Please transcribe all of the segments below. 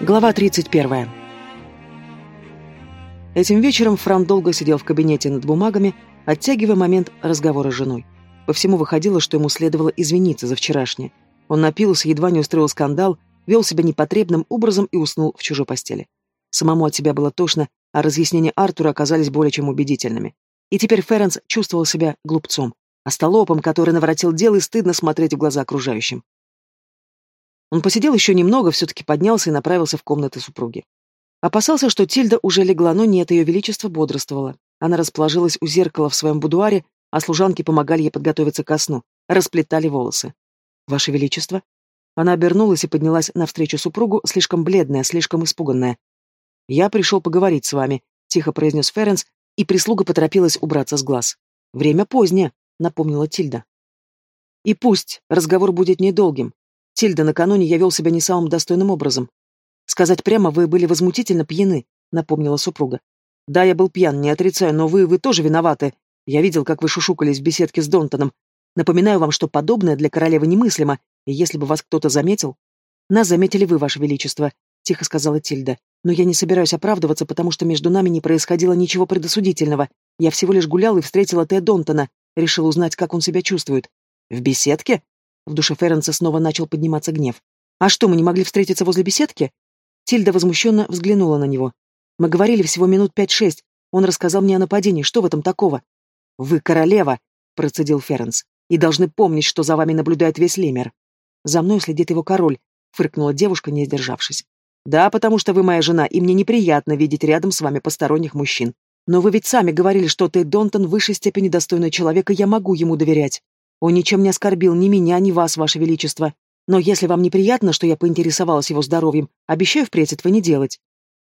Глава 31. Этим вечером Фран долго сидел в кабинете над бумагами, оттягивая момент разговора с женой. По всему выходило, что ему следовало извиниться за вчерашнее. Он напился, едва не устроил скандал, вел себя непотребным образом и уснул в чужой постели. Самому от себя было тошно, а разъяснения Артура оказались более чем убедительными. И теперь Ференс чувствовал себя глупцом, остолопом, который наворотил дел и стыдно смотреть в глаза окружающим. Он посидел еще немного, все-таки поднялся и направился в комнаты супруги. Опасался, что Тильда уже легла, но нет, ее величество бодрствовало. Она расположилась у зеркала в своем будуаре, а служанки помогали ей подготовиться ко сну, расплетали волосы. «Ваше величество?» Она обернулась и поднялась навстречу супругу, слишком бледная, слишком испуганная. «Я пришел поговорить с вами», — тихо произнес Ференс, и прислуга поторопилась убраться с глаз. «Время позднее», — напомнила Тильда. «И пусть разговор будет недолгим. Тильда, накануне я вел себя не самым достойным образом. Сказать прямо, вы были возмутительно пьяны, напомнила супруга. Да, я был пьян, не отрицаю, но вы, вы тоже виноваты. Я видел, как вы шушукались в беседке с Донтоном. Напоминаю вам, что подобное для королевы немыслимо, и если бы вас кто-то заметил... Нас заметили вы, ваше величество, тихо сказала Тильда. Но я не собираюсь оправдываться, потому что между нами не происходило ничего предосудительного. Я всего лишь гулял и встретила Тея Донтона, решил узнать, как он себя чувствует. В беседке? В душе Ференса снова начал подниматься гнев. «А что, мы не могли встретиться возле беседки?» Тильда возмущенно взглянула на него. «Мы говорили всего минут пять-шесть. Он рассказал мне о нападении. Что в этом такого?» «Вы королева», — процедил Ференс, «и должны помнить, что за вами наблюдает весь Лемер». «За мной следит его король», — фыркнула девушка, не сдержавшись. «Да, потому что вы моя жена, и мне неприятно видеть рядом с вами посторонних мужчин. Но вы ведь сами говорили, что ты, Донтон, высшей степени достойный человек, и я могу ему доверять. Он ничем не оскорбил ни меня, ни вас, ваше величество. Но если вам неприятно, что я поинтересовалась его здоровьем, обещаю впредь этого не делать.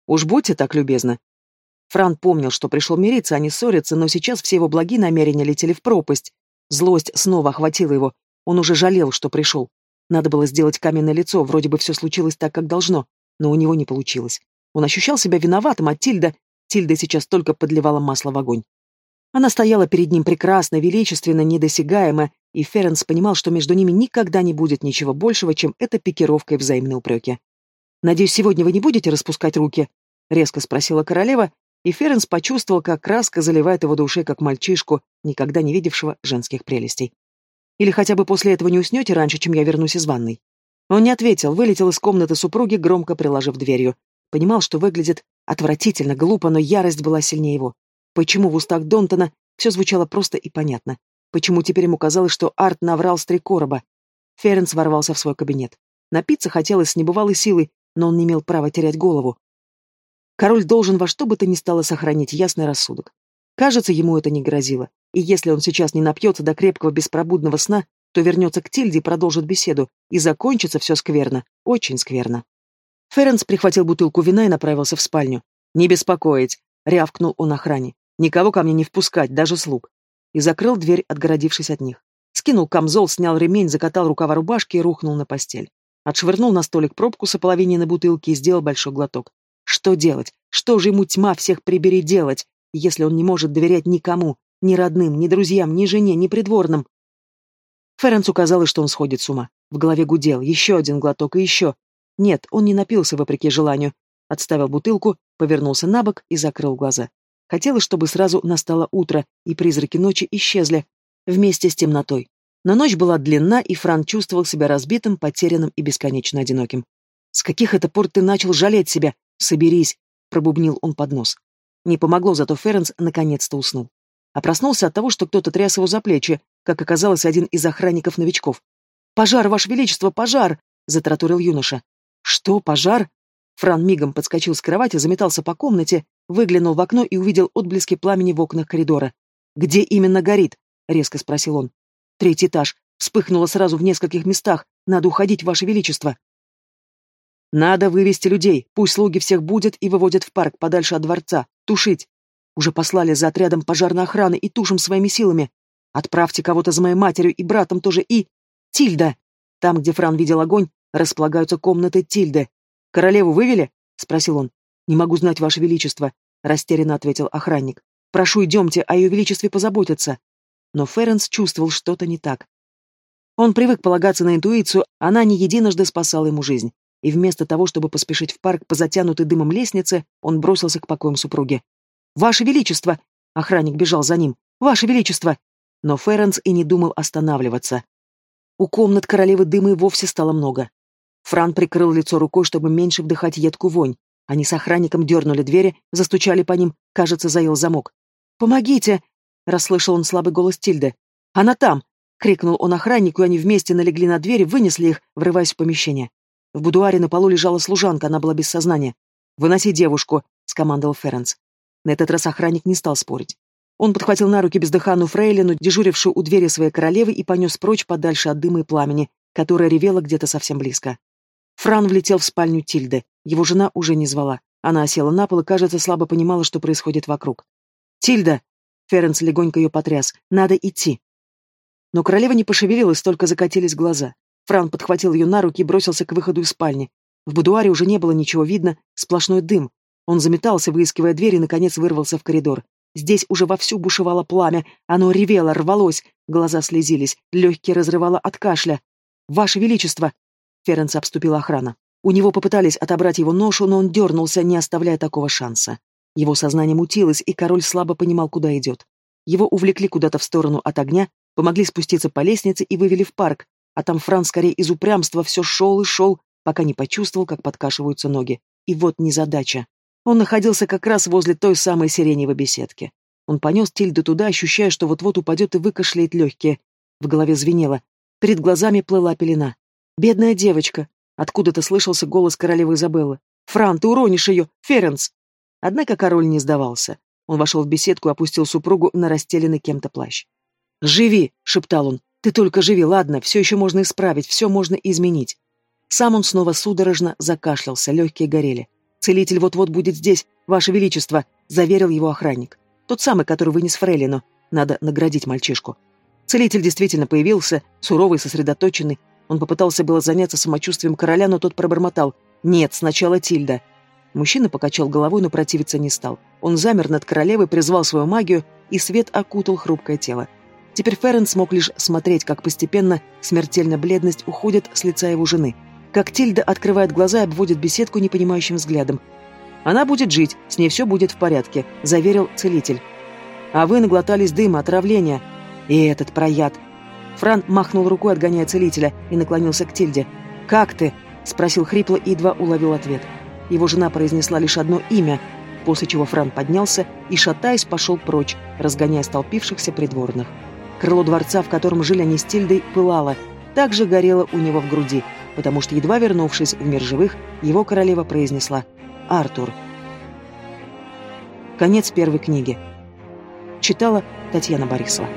Уж будьте так любезны. Фран помнил, что пришел мириться, а не ссориться, но сейчас все его благие намерения летели в пропасть. Злость снова охватила его. Он уже жалел, что пришел. Надо было сделать каменное лицо, вроде бы все случилось так, как должно, но у него не получилось. Он ощущал себя виноватым, а Тильда... Тильда сейчас только подливала масло в огонь. Она стояла перед ним прекрасно, величественно, недосягаемо, и Ференс понимал, что между ними никогда не будет ничего большего, чем эта пикировка и взаимные упреки. «Надеюсь, сегодня вы не будете распускать руки?» — резко спросила королева, и Ференс почувствовал, как краска заливает его души, как мальчишку, никогда не видевшего женских прелестей. «Или хотя бы после этого не уснете раньше, чем я вернусь из ванной?» Он не ответил, вылетел из комнаты супруги, громко приложив дверью. Понимал, что выглядит отвратительно, глупо, но ярость была сильнее его. Почему в устах Донтона все звучало просто и понятно? Почему теперь ему казалось, что Арт наврал с три короба? Ференс ворвался в свой кабинет. Напиться хотелось с небывалой силой, но он не имел права терять голову. Король должен во что бы то ни стало сохранить ясный рассудок. Кажется, ему это не грозило, и если он сейчас не напьется до крепкого беспробудного сна, то вернется к Тильде и продолжит беседу, и закончится все скверно, очень скверно. Ференс прихватил бутылку вина и направился в спальню. «Не беспокоить», — рявкнул он охране. «Никого ко мне не впускать, даже слуг и закрыл дверь, отгородившись от них. Скинул камзол, снял ремень, закатал рукава рубашки и рухнул на постель. Отшвырнул на столик пробку с ополовиненной бутылки и сделал большой глоток. Что делать? Что же ему тьма всех прибери делать, если он не может доверять никому, ни родным, ни друзьям, ни жене, ни придворным? Ференцу казалось, что он сходит с ума. В голове гудел. Еще один глоток и еще. Нет, он не напился вопреки желанию. Отставил бутылку, повернулся на бок и закрыл глаза. Хотелось, чтобы сразу настало утро, и призраки ночи исчезли, вместе с темнотой. Но ночь была длинна, и Фран чувствовал себя разбитым, потерянным и бесконечно одиноким. «С каких это пор ты начал жалеть себя? Соберись!» — пробубнил он под нос. Не помогло, зато Ференс наконец-то уснул. А проснулся от того, что кто-то тряс его за плечи, как оказалось, один из охранников-новичков. «Пожар, Ваше Величество, пожар!» — затраторил юноша. «Что, пожар?» Фран мигом подскочил с кровати, заметался по комнате, выглянул в окно и увидел отблески пламени в окнах коридора. «Где именно горит?» — резко спросил он. «Третий этаж. Вспыхнуло сразу в нескольких местах. Надо уходить, Ваше Величество». «Надо вывести людей. Пусть слуги всех будут и выводят в парк, подальше от дворца. Тушить. Уже послали за отрядом пожарной охраны и тушим своими силами. Отправьте кого-то за моей матерью и братом тоже и... Тильда!» Там, где Фран видел огонь, располагаются комнаты Тильды. «Королеву вывели?» — спросил он. «Не могу знать, Ваше Величество», — растерянно ответил охранник. «Прошу, идемте, о Ее Величестве позаботятся». Но Ференс чувствовал что-то не так. Он привык полагаться на интуицию, она не единожды спасала ему жизнь. и вместо того, чтобы поспешить в парк по затянутой дымом лестнице, он бросился к покоям супруги. «Ваше Величество!» — охранник бежал за ним. «Ваше Величество!» Но Ференс и не думал останавливаться. У комнат королевы дыма и вовсе стало много. Фран прикрыл лицо рукой, чтобы меньше вдыхать едкую вонь. Они с охранником дернули двери, застучали по ним, кажется, заел замок. «Помогите!» — расслышал он слабый голос Тильды. «Она там!» — крикнул он охраннику, и они вместе налегли на двери, вынесли их, врываясь в помещение. В будуаре на полу лежала служанка, она была без сознания. «Выноси девушку!» — скомандовал Ференс. На этот раз охранник не стал спорить. Он подхватил на руки бездыханную фрейлину, дежурившую у двери своей королевы, и понес прочь подальше от дыма и пламени, которое ревело где-то совсем близко. Фран влетел в спальню Тильды. Его жена уже не звала. Она осела на пол и, кажется, слабо понимала, что происходит вокруг. «Тильда!» Ференс легонько ее потряс. «Надо идти!» Но королева не пошевелилась, только закатились глаза. Фран подхватил ее на руки и бросился к выходу из спальни. В будуаре уже не было ничего видно, сплошной дым. Он заметался, выискивая дверь, и, наконец, вырвался в коридор. Здесь уже вовсю бушевало пламя, оно ревело, рвалось, глаза слезились, легкие разрывало от кашля. «Ваше Величество!» Ференц обступила охрана. У него попытались отобрать его ношу, но он дернулся, не оставляя такого шанса. Его сознание мутилось, и король слабо понимал, куда идет. Его увлекли куда-то в сторону от огня, помогли спуститься по лестнице и вывели в парк, а там Франц скорее из упрямства все шел и шел, пока не почувствовал, как подкашиваются ноги. И вот незадача. Он находился как раз возле той самой сиреневой беседки. Он понес Тильду туда, ощущая, что вот-вот упадет и выкашляет легкие. В голове звенело. Перед глазами плыла пелена. «Бедная девочка!» Откуда-то слышался голос королевы Изабеллы. «Фран, ты уронишь ее! Ференс!» Однако король не сдавался. Он вошел в беседку и опустил супругу на расстеленный кем-то плащ. «Живи!» — шептал он. «Ты только живи, ладно, все еще можно исправить, все можно изменить». Сам он снова судорожно закашлялся, легкие горели. «Целитель вот-вот будет здесь, Ваше Величество», — заверил его охранник. «Тот самый, который вынес Фрейлину. Надо наградить мальчишку». Целитель действительно появился, суровый, сосредоточенный. Он попытался было заняться самочувствием короля, но тот пробормотал. «Нет, сначала Тильда». Мужчина покачал головой, но противиться не стал. Он замер над королевой, призвал свою магию, и свет окутал хрупкое тело. Теперь Феррен смог лишь смотреть, как постепенно смертельная бледность уходит с лица его жены — как Тильда открывает глаза и обводит беседку непонимающим взглядом. «Она будет жить, с ней все будет в порядке», — заверил целитель. «А вы наглотались дыма, отравления. И этот прояд». Фран махнул рукой, отгоняя целителя, и наклонился к Тильде. «Как ты?» — спросил хрипло и едва уловил ответ. Его жена произнесла лишь одно имя, после чего Фран поднялся и, шатаясь, пошел прочь, разгоняя столпившихся придворных. Крыло дворца, в котором жили они с Тильдой, пылало, также горело у него в груди — потому что, едва вернувшись в мир живых, его королева произнесла «Артур». Конец первой книги. Читала Татьяна Борисова.